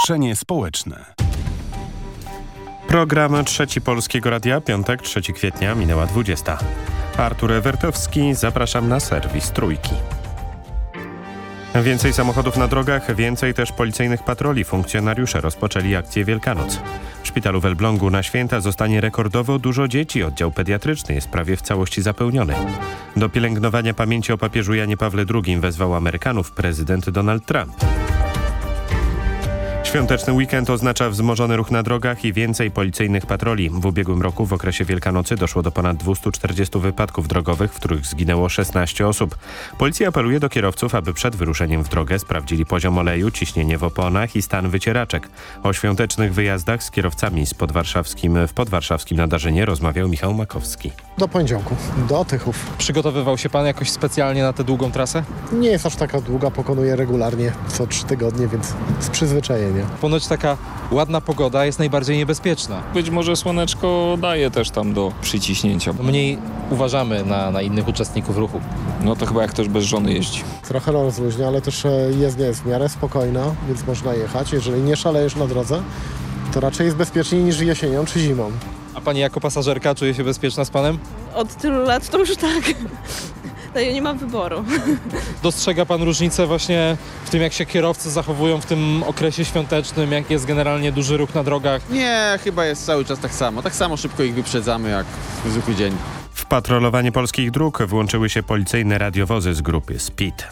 Ogłoszenie społeczne. Program Trzeci Polskiego Radia, piątek 3 kwietnia, minęła 20. Artur Ewertowski, zapraszam na serwis Trójki. Więcej samochodów na drogach, więcej też policyjnych patroli. Funkcjonariusze rozpoczęli akcję Wielkanoc. W szpitalu w Elblągu na święta zostanie rekordowo dużo dzieci. Oddział pediatryczny jest prawie w całości zapełniony. Do pielęgnowania pamięci o papieżu Janie Pawle II wezwał Amerykanów prezydent Donald Trump. Świąteczny weekend oznacza wzmożony ruch na drogach i więcej policyjnych patroli. W ubiegłym roku w okresie Wielkanocy doszło do ponad 240 wypadków drogowych, w których zginęło 16 osób. Policja apeluje do kierowców, aby przed wyruszeniem w drogę sprawdzili poziom oleju, ciśnienie w oponach i stan wycieraczek. O świątecznych wyjazdach z kierowcami z podwarszawskim, w podwarszawskim nadarzynie rozmawiał Michał Makowski. Do poniedziałku, do Tychów. Przygotowywał się pan jakoś specjalnie na tę długą trasę? Nie jest aż taka długa, pokonuję regularnie co trzy tygodnie, więc z przyzwyczajenia. Ponoć taka ładna pogoda jest najbardziej niebezpieczna. Być może słoneczko daje też tam do przyciśnięcia. Mniej uważamy na, na innych uczestników ruchu. No to chyba jak ktoś bez żony jeździ. Trochę rozluźnia, ale też e, jezdnia jest w miarę spokojna, więc można jechać. Jeżeli nie szalejesz na drodze, to raczej jest bezpieczniej niż jesienią czy zimą. A pani jako pasażerka czuje się bezpieczna z panem? Od tylu lat to już tak. No ja nie mam wyboru. Dostrzega pan różnicę właśnie w tym, jak się kierowcy zachowują w tym okresie świątecznym, jak jest generalnie duży ruch na drogach? Nie, chyba jest cały czas tak samo. Tak samo szybko ich wyprzedzamy jak w zwykły dzień. W patrolowanie polskich dróg włączyły się policyjne radiowozy z grupy SPID.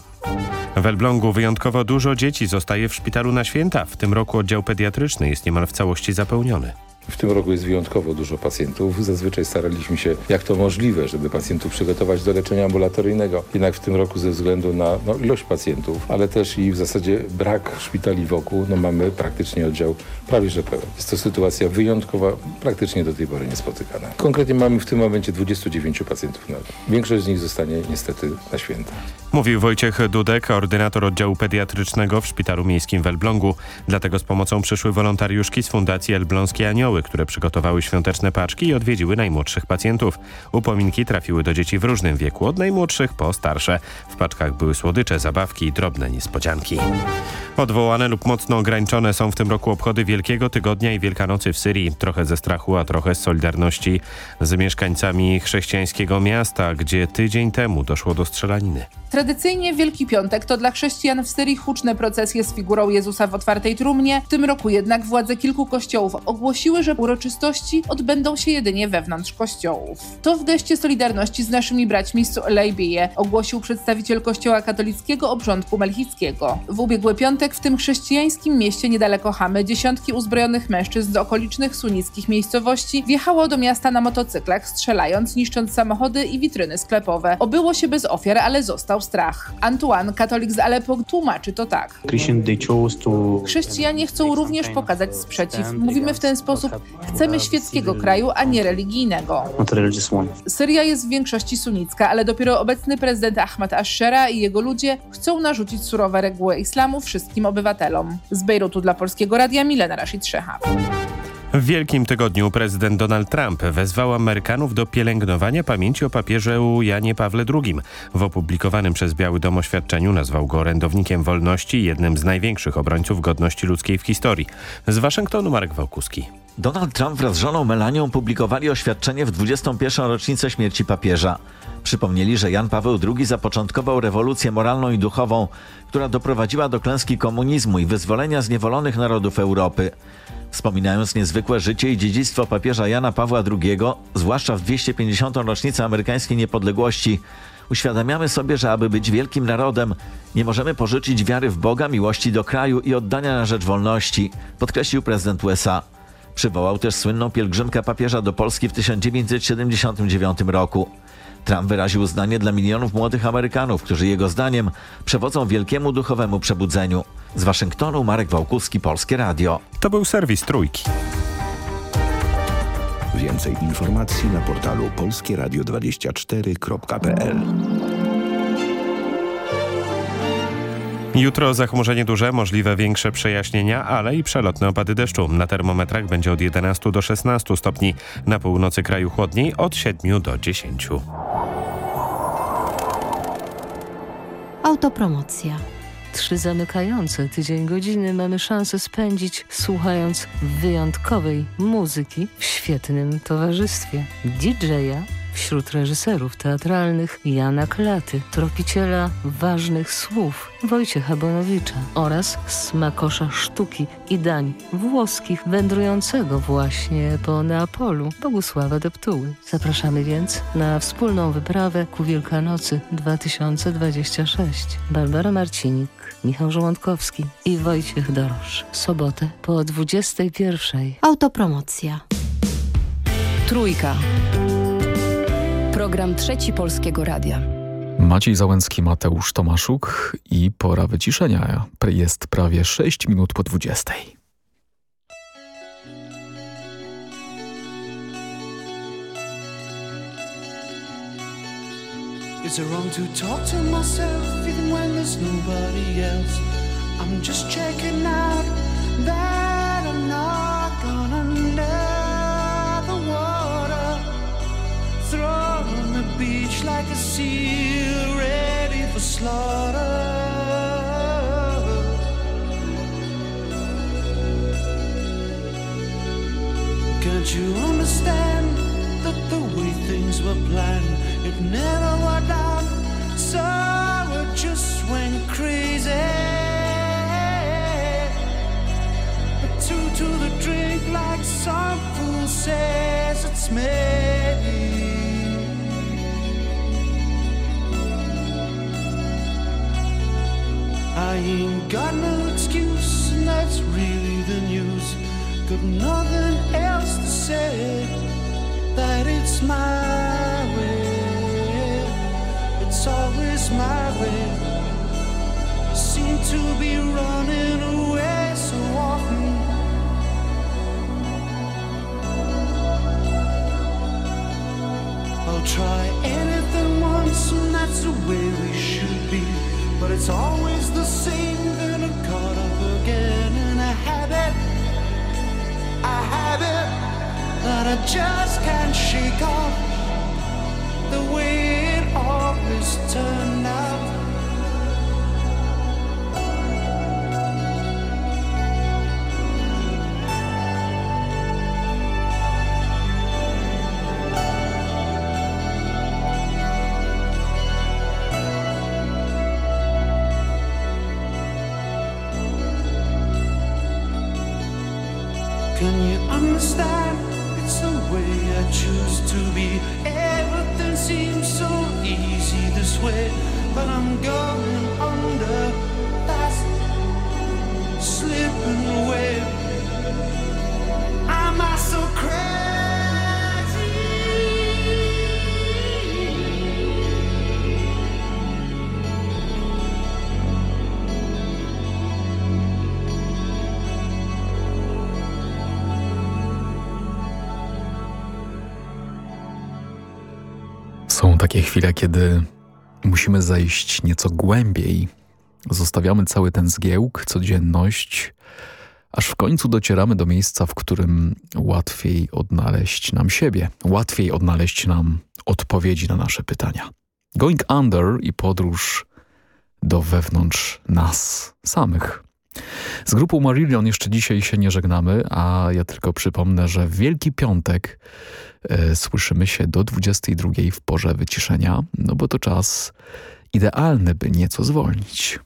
W Elblągu wyjątkowo dużo dzieci zostaje w szpitalu na święta. W tym roku oddział pediatryczny jest niemal w całości zapełniony. W tym roku jest wyjątkowo dużo pacjentów. Zazwyczaj staraliśmy się, jak to możliwe, żeby pacjentów przygotować do leczenia ambulatoryjnego. Jednak w tym roku ze względu na no, ilość pacjentów, ale też i w zasadzie brak szpitali wokół, no mamy praktycznie oddział prawie że pełen. Jest to sytuacja wyjątkowa, praktycznie do tej pory niespotykana. Konkretnie mamy w tym momencie 29 pacjentów na. Większość z nich zostanie niestety na święta. Mówił Wojciech Dudek, koordynator oddziału pediatrycznego w Szpitalu Miejskim w Elblągu. Dlatego z pomocą przyszły wolontariuszki z Fundacji Elbląskie Anioły, które przygotowały świąteczne paczki i odwiedziły najmłodszych pacjentów. Upominki trafiły do dzieci w różnym wieku, od najmłodszych po starsze. W paczkach były słodycze, zabawki i drobne niespodzianki. Odwołane lub mocno ograniczone są w tym roku obchody Wielkiego Tygodnia i Wielkanocy w Syrii. Trochę ze strachu, a trochę z solidarności z mieszkańcami chrześcijańskiego miasta, gdzie tydzień temu doszło do strzelaniny. Tradycyjnie Wielki Piątek to dla chrześcijan w Syrii huczne procesje z figurą Jezusa w otwartej trumnie. W tym roku jednak władze kilku kościołów ogłosiły, że uroczystości odbędą się jedynie wewnątrz kościołów. To w geście solidarności z naszymi braćmi z Lejbije, ogłosił przedstawiciel kościoła katolickiego obrządku melchickiego. W ubiegły piątek w tym chrześcijańskim mieście niedaleko Hamy dziesiątki uzbrojonych mężczyzn z okolicznych sunnickich miejscowości wjechało do miasta na motocyklach, strzelając, niszcząc samochody i witryny sklepowe. Obyło się bez ofiar, ale został strach. Antoine, katolik z Aleppo, tłumaczy to tak. Chrześcijanie chcą również pokazać sprzeciw. Mówimy w ten sposób, chcemy świeckiego kraju, a nie religijnego. Syria jest w większości sunnicka, ale dopiero obecny prezydent Ahmad Ashera i jego ludzie chcą narzucić surowe reguły islamu wszystkim obywatelom. Z Bejrutu dla Polskiego Radia Milena Rashid Szehab. W Wielkim Tygodniu prezydent Donald Trump wezwał Amerykanów do pielęgnowania pamięci o papieżu Janie Pawle II. W opublikowanym przez Biały Dom oświadczeniu nazwał go orędownikiem wolności i jednym z największych obrońców godności ludzkiej w historii. Z Waszyngtonu Marek Wałkuski. Donald Trump wraz z żoną Melanią publikowali oświadczenie w 21. rocznicę śmierci papieża. Przypomnieli, że Jan Paweł II zapoczątkował rewolucję moralną i duchową, która doprowadziła do klęski komunizmu i wyzwolenia zniewolonych narodów Europy. Wspominając niezwykłe życie i dziedzictwo papieża Jana Pawła II, zwłaszcza w 250. rocznicę amerykańskiej niepodległości, uświadamiamy sobie, że aby być wielkim narodem, nie możemy pożyczyć wiary w Boga, miłości do kraju i oddania na rzecz wolności, podkreślił prezydent USA. Przywołał też słynną pielgrzymkę papieża do Polski w 1979 roku. Trump wyraził uznanie dla milionów młodych Amerykanów, którzy jego zdaniem przewodzą wielkiemu duchowemu przebudzeniu. Z Waszyngtonu Marek Wałkuski, Polskie Radio. To był serwis Trójki. Więcej informacji na portalu polskieradio24.pl Jutro zachmurzenie duże, możliwe większe przejaśnienia, ale i przelotne opady deszczu. Na termometrach będzie od 11 do 16 stopni. Na północy kraju chłodniej od 7 do 10. Autopromocja. trzy zamykające tydzień godziny mamy szansę spędzić słuchając wyjątkowej muzyki w świetnym towarzystwie. DJ-a wśród reżyserów teatralnych Jana Klaty, tropiciela ważnych słów Wojciecha Bonowicza oraz smakosza sztuki i dań włoskich wędrującego właśnie po Neapolu Bogusława Deptuły. Zapraszamy więc na wspólną wyprawę ku Wielkanocy 2026. Barbara Marcinik, Michał Żołądkowski i Wojciech Dorosz. Sobotę po 21. Autopromocja. Trójka. Program Trzeci Polskiego Radia. Maciej Załęcki, Mateusz Tomaszuk i pora wyciszenia. Jest prawie 6 minut po 20. Is it wrong to talk to myself even when there's nobody else? I'm just checking out that beach like a seal ready for slaughter. Can't you understand that the way things were planned, it never worked out? So it just went crazy. A two to the drink, like some fool says it's me. I ain't got no excuse, and that's really the news. Got nothing else to say. That it's my way. It's always my way. I Seem to be running away so often. I'll try anything once, and that's the way we should be. But it's always the same, gonna caught up again in a habit. A habit that I just can't shake off. The way it always turned out. Są takie chwile, kiedy musimy zejść nieco głębiej. Zostawiamy cały ten zgiełk, codzienność, aż w końcu docieramy do miejsca, w którym łatwiej odnaleźć nam siebie, łatwiej odnaleźć nam odpowiedzi na nasze pytania. Going Under i podróż do wewnątrz nas samych. Z grupą Marillion jeszcze dzisiaj się nie żegnamy, a ja tylko przypomnę, że w Wielki Piątek e, słyszymy się do 22 w porze wyciszenia, no bo to czas idealny, by nieco zwolnić.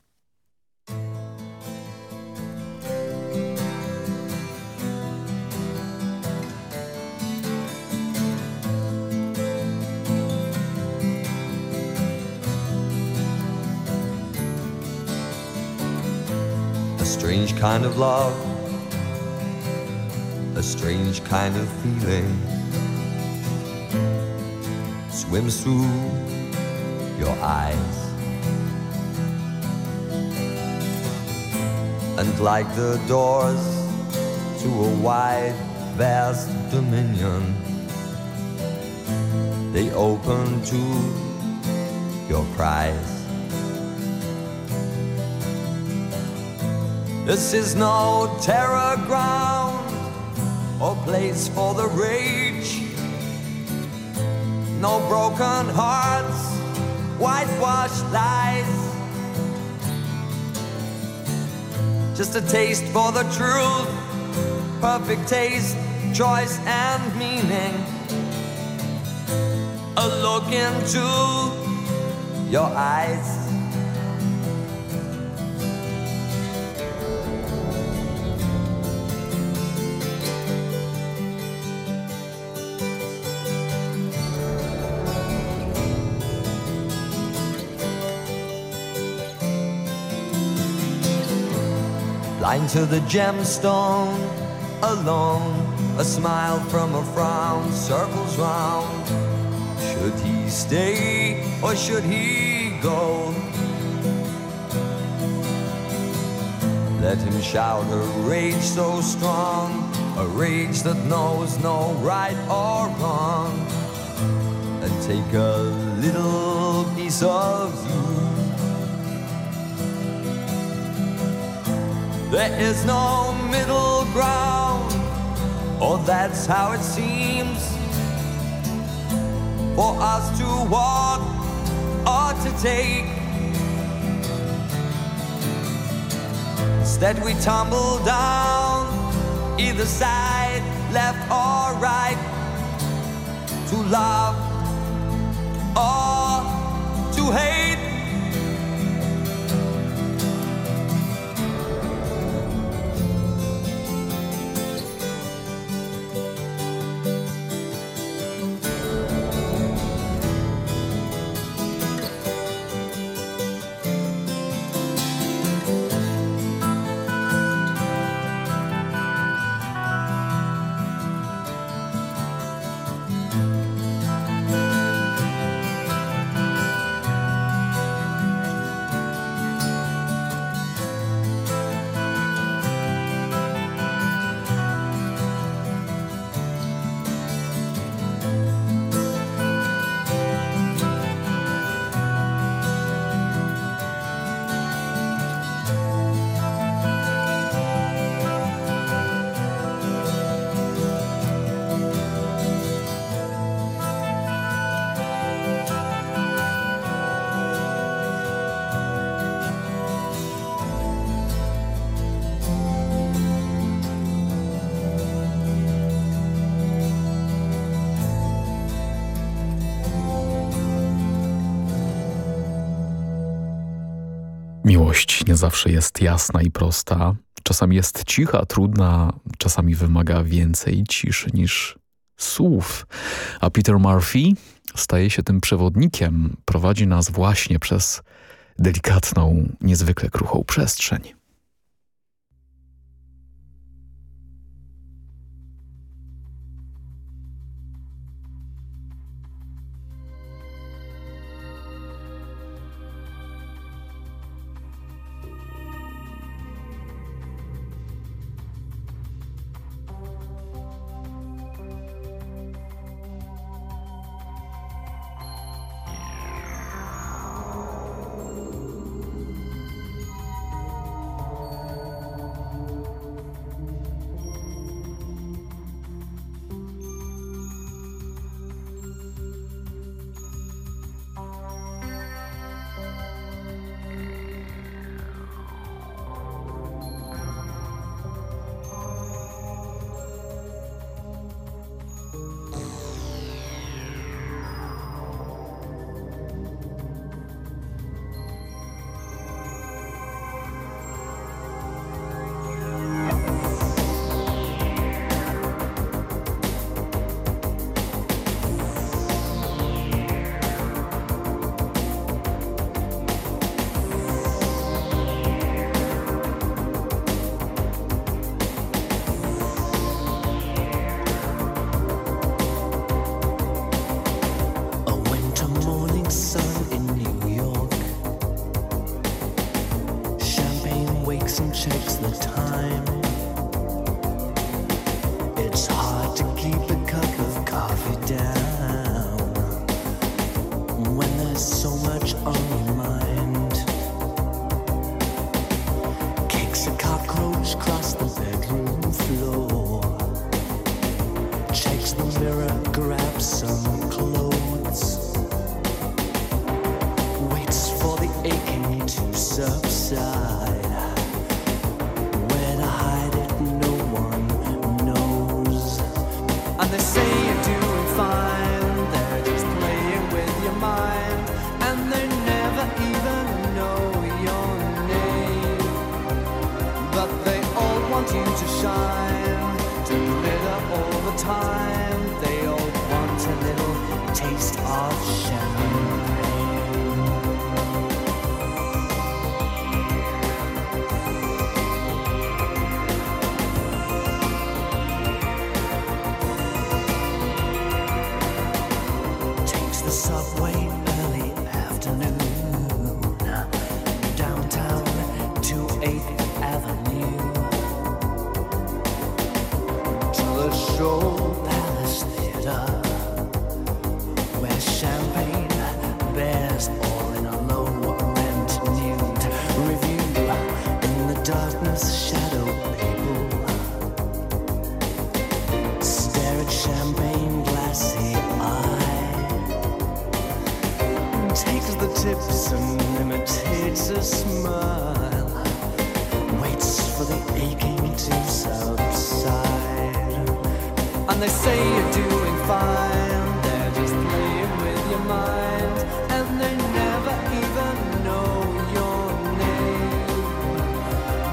Strange kind of love, a strange kind of feeling swims through your eyes. And like the doors to a wide, vast dominion, they open to your cries. This is no terror ground or place for the rage. No broken hearts, whitewashed lies. just a taste for the truth. Perfect taste, choice, and meaning. A look into your eyes. Blind to the gemstone, alone, a smile from a frown circles round. Should he stay or should he go? Let him shout a rage so strong, a rage that knows no right or wrong, and take a little piece of There is no middle ground, or that's how it seems for us to walk or to take. Instead, we tumble down either side, left or right, to love zawsze jest jasna i prosta. Czasami jest cicha, trudna, czasami wymaga więcej ciszy niż słów. A Peter Murphy staje się tym przewodnikiem, prowadzi nas właśnie przez delikatną, niezwykle kruchą przestrzeń. They say you're doing fine. They're just playing with your mind, and they never even know your name. But they all want you to shine, to glitter all the time. They all want a little taste of champagne. Imitates a smile waits for the aching to subside. And they say you're doing fine they're just playing with your mind and they never even know your name.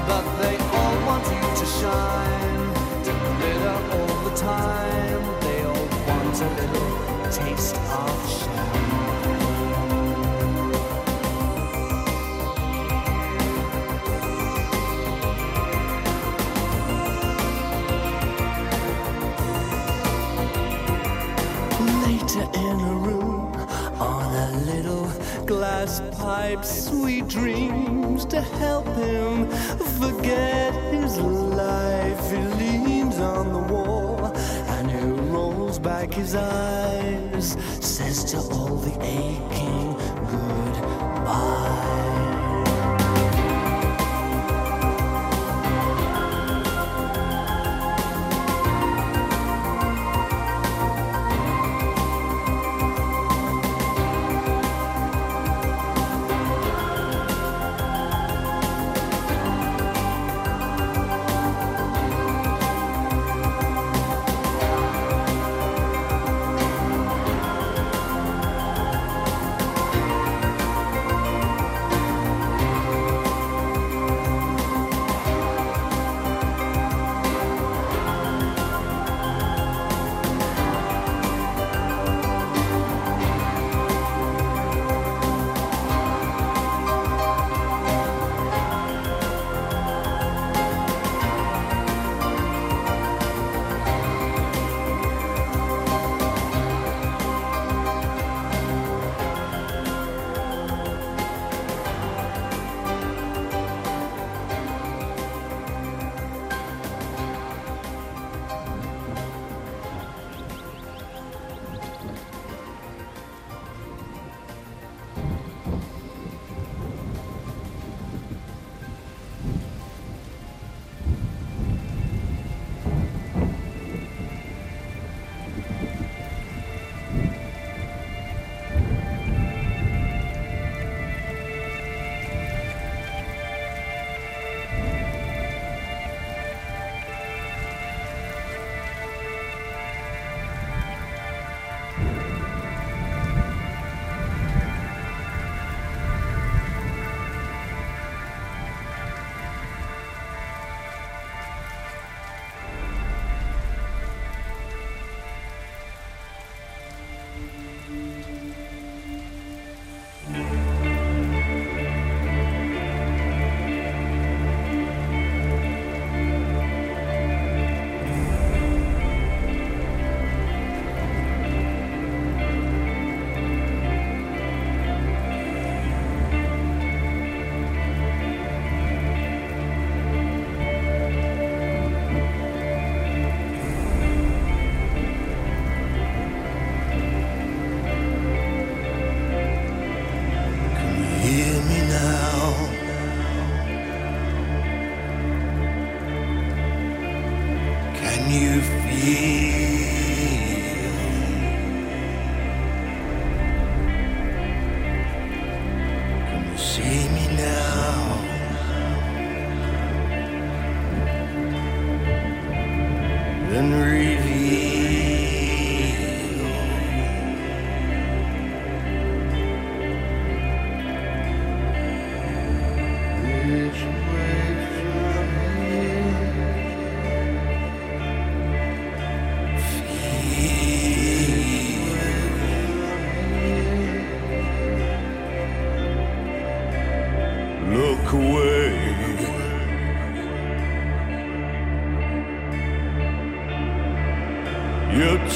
But they all want you to shine to glitter all the time. They all want a little taste of champagne glass pipe sweet dreams to help him forget his life. He leans on the wall and he rolls back his eyes says to all the aching goodbye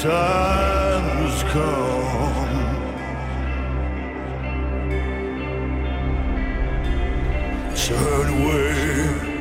time has come. Turn away.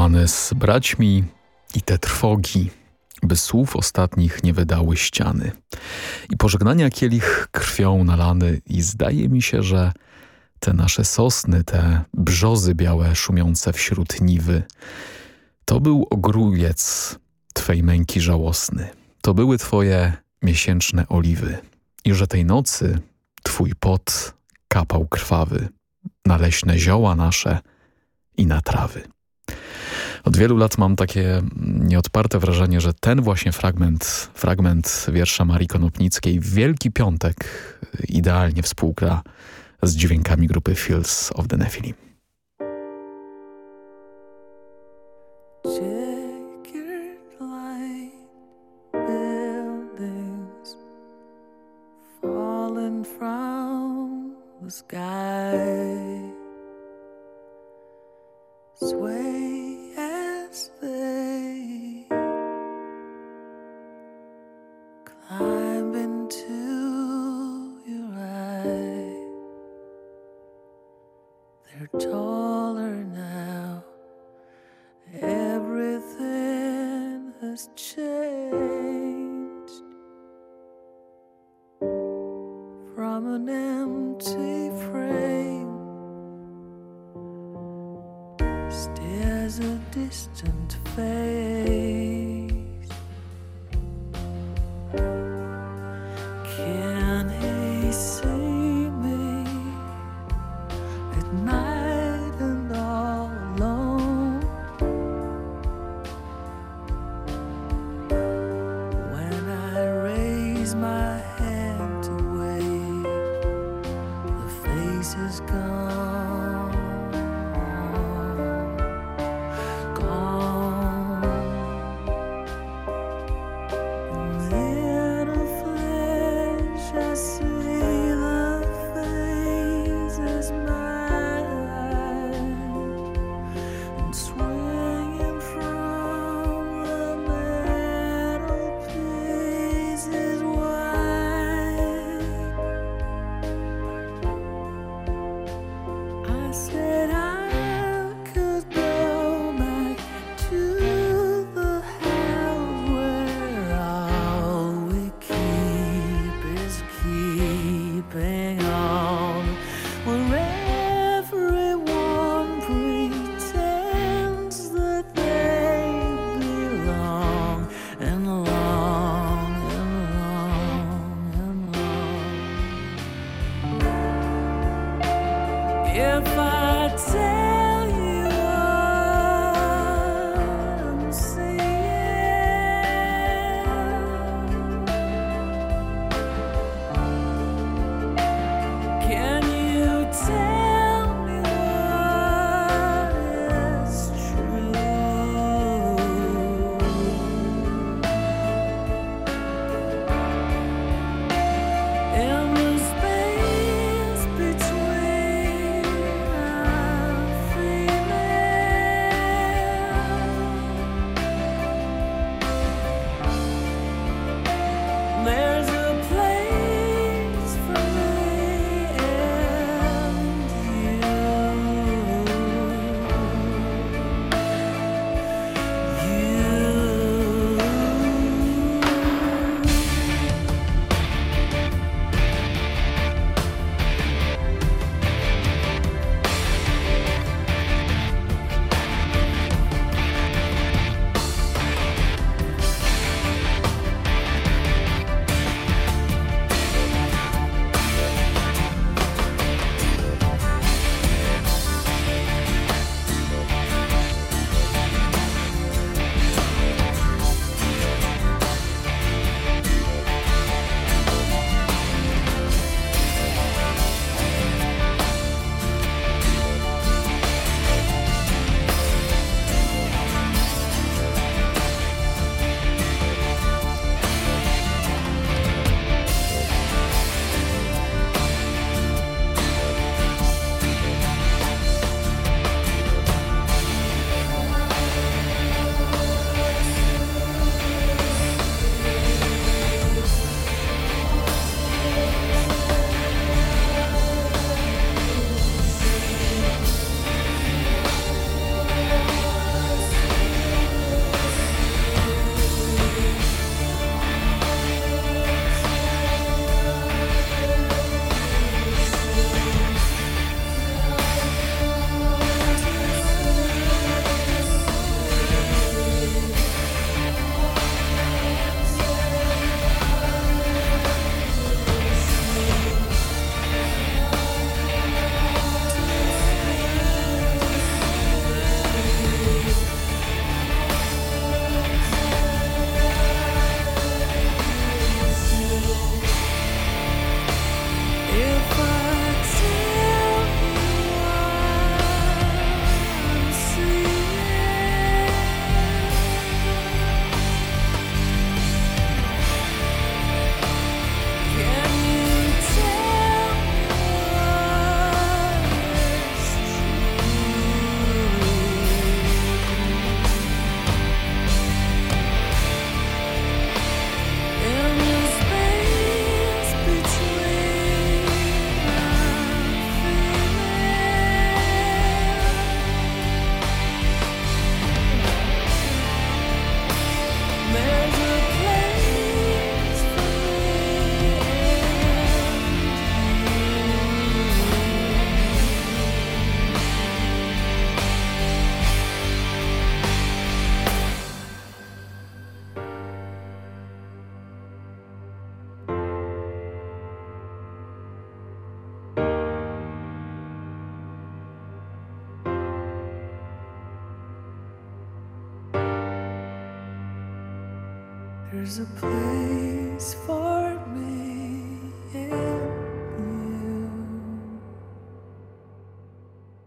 Łamany z braćmi i te trwogi. by słów ostatnich nie wydały ściany. I pożegnania kielich krwią nalany i zdaje mi się, że te nasze sosny, te brzozy białe szumiące wśród niwy, to był ogrójec Twej męki żałosny. To były Twoje miesięczne oliwy. I że tej nocy Twój pot kapał krwawy na leśne zioła nasze i na trawy. Od wielu lat mam takie nieodparte wrażenie, że ten właśnie fragment, fragment wiersza Marii Konopnickiej Wielki Piątek idealnie współgra z dźwiękami grupy Fields of the Nephilim. Sky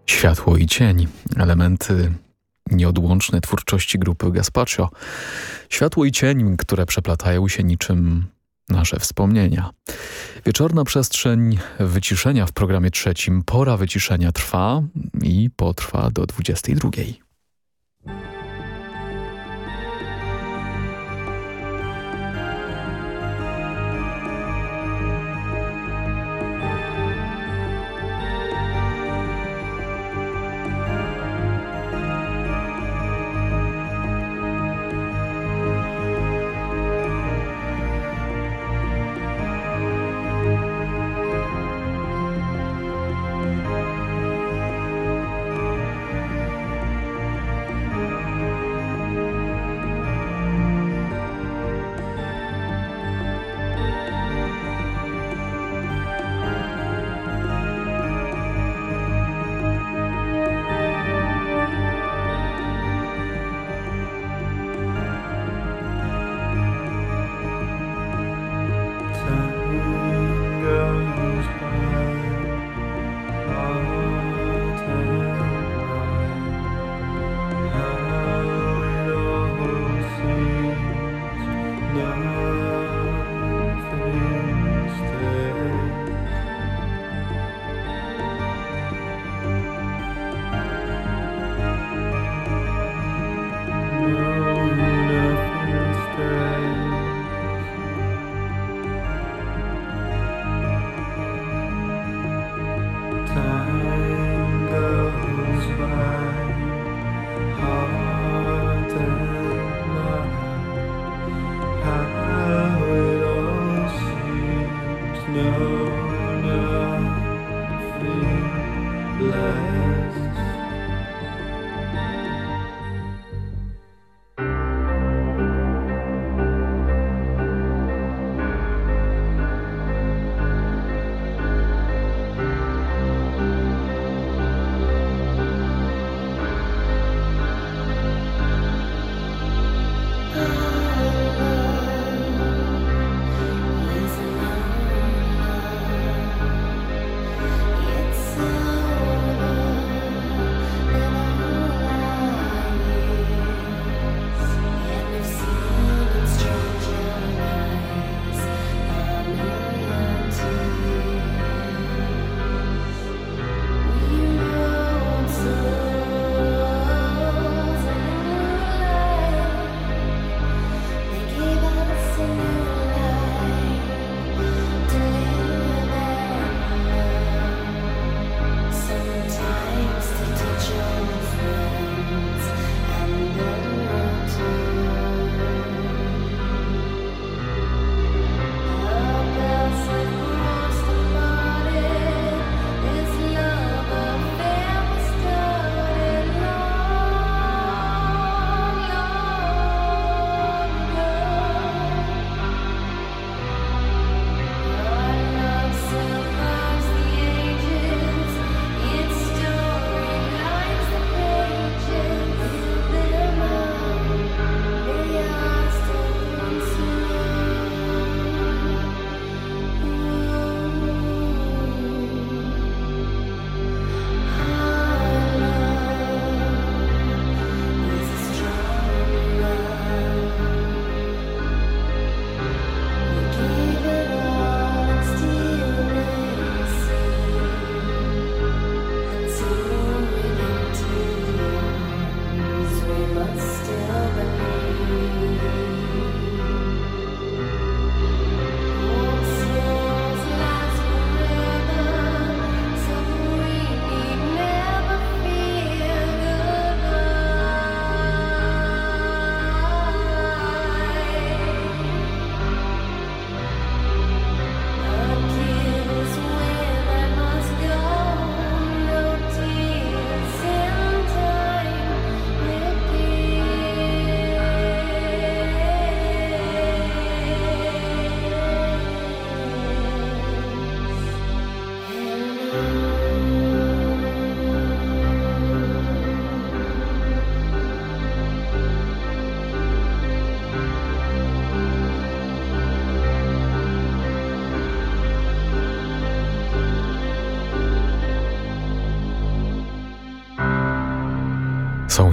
Światło i cień, elementy nieodłączne twórczości grupy Gaspacho. Światło i cień, które przeplatają się niczym nasze wspomnienia. Wieczorna przestrzeń wyciszenia w programie trzecim. Pora wyciszenia trwa i potrwa do 22. know.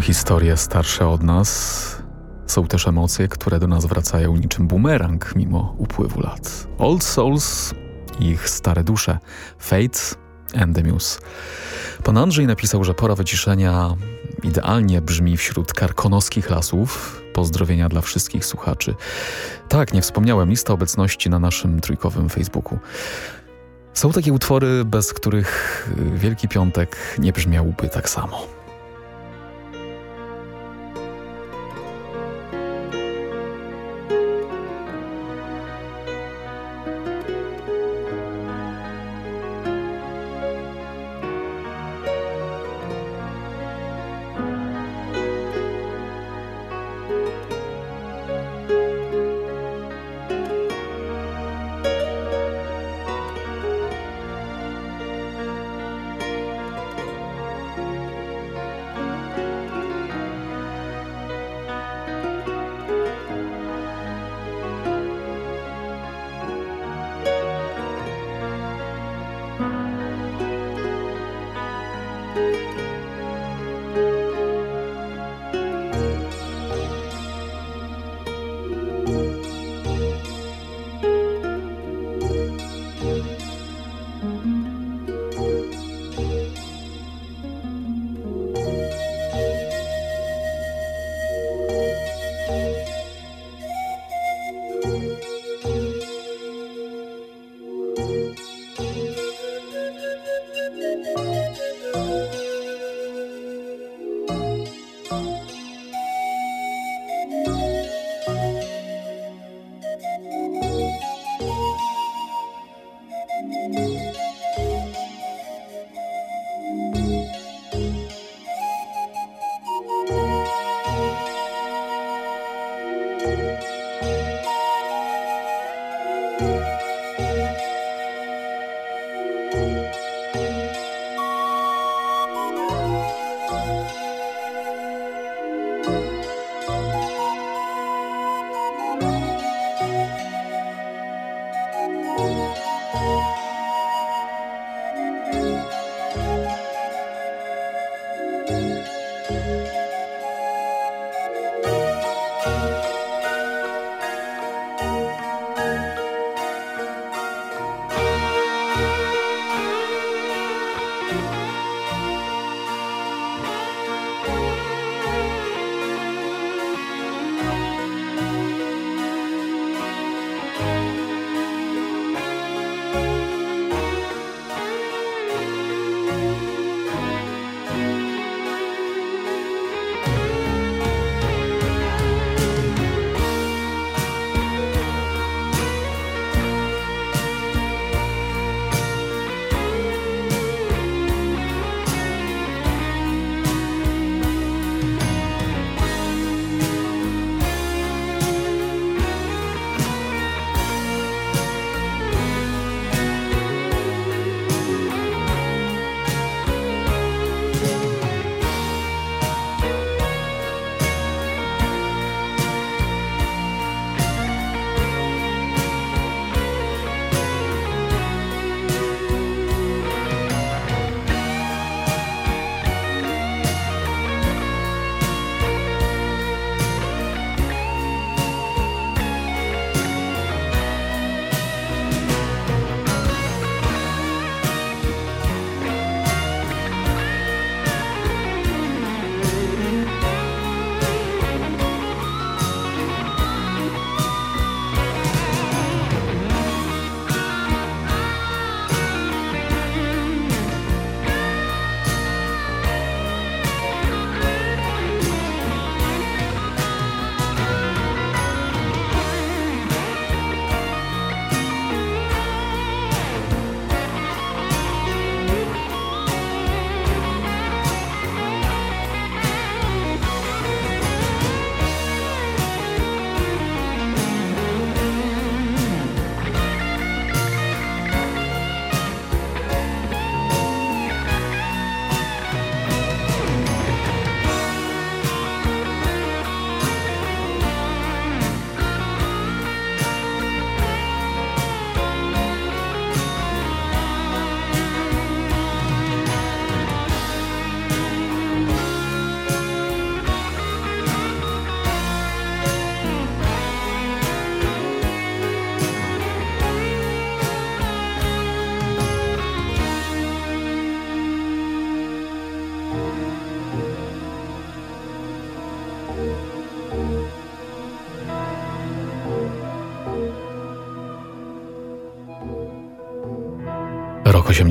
Historie starsze od nas, są też emocje, które do nas wracają niczym bumerang mimo upływu lat. Old Souls ich stare dusze, Fate and the Muse. Pan Andrzej napisał, że pora wyciszenia idealnie brzmi wśród karkonoskich lasów. Pozdrowienia dla wszystkich słuchaczy. Tak, nie wspomniałem, lista obecności na naszym trójkowym Facebooku. Są takie utwory, bez których Wielki Piątek nie brzmiałby tak samo.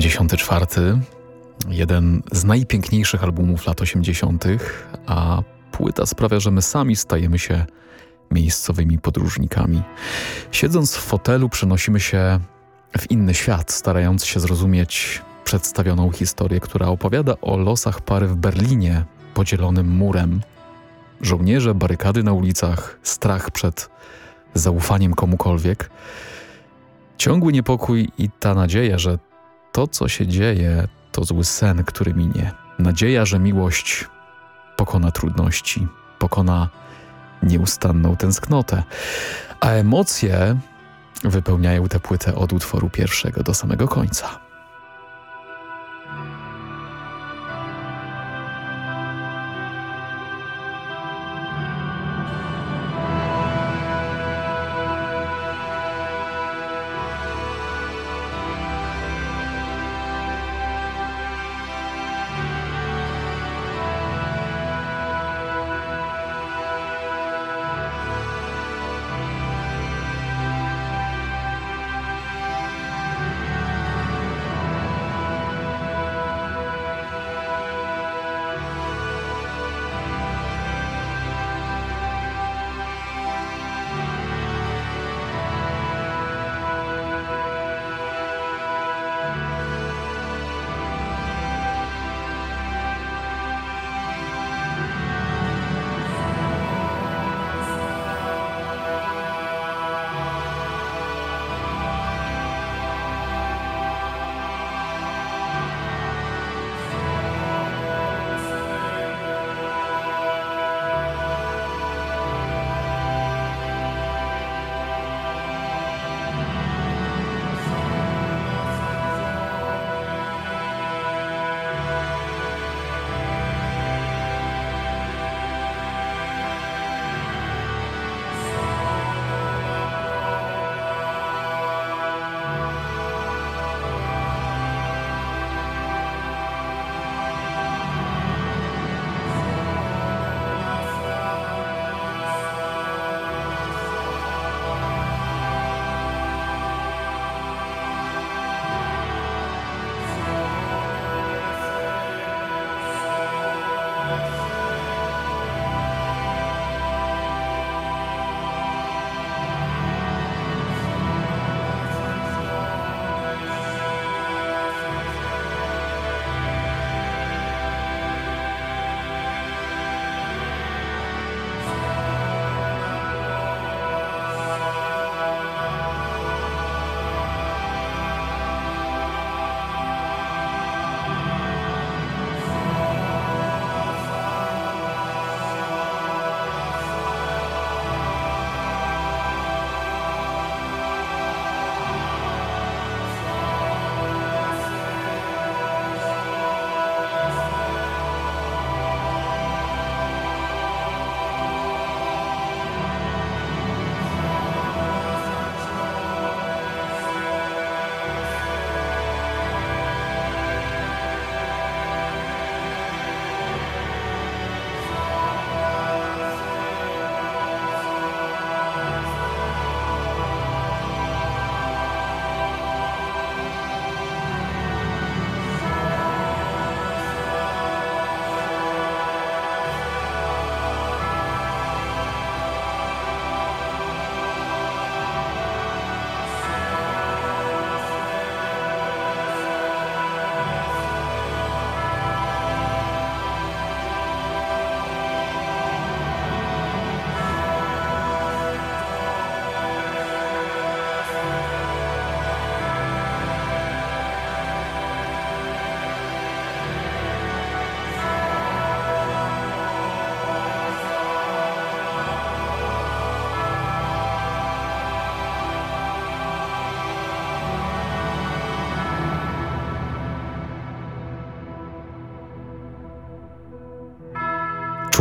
Rok 84, jeden z najpiękniejszych albumów lat 80., a płyta sprawia, że my sami stajemy się miejscowymi podróżnikami. Siedząc w fotelu, przenosimy się w inny świat, starając się zrozumieć przedstawioną historię, która opowiada o losach pary w Berlinie podzielonym murem. Żołnierze, barykady na ulicach, strach przed zaufaniem komukolwiek. Ciągły niepokój i ta nadzieja, że to, co się dzieje, to zły sen, który minie. Nadzieja, że miłość pokona trudności, pokona nieustanną tęsknotę. A emocje wypełniają tę płytę od utworu pierwszego do samego końca.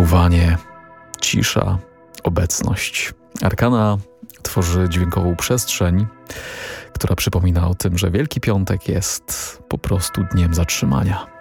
Czuwanie, cisza, obecność. Arkana tworzy dźwiękową przestrzeń, która przypomina o tym, że Wielki Piątek jest po prostu dniem zatrzymania.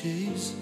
chase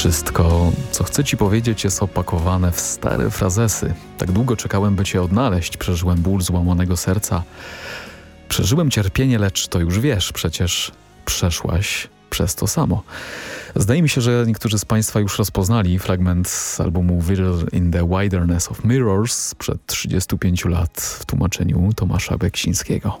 Wszystko, co chcę ci powiedzieć, jest opakowane w stare frazesy. Tak długo czekałem, by cię odnaleźć, przeżyłem ból złamanego serca. Przeżyłem cierpienie, lecz to już wiesz, przecież przeszłaś przez to samo. Zdaje mi się, że niektórzy z Państwa już rozpoznali fragment z albumu Viril in the Wilderness of Mirrors sprzed 35 lat w tłumaczeniu Tomasza Beksińskiego.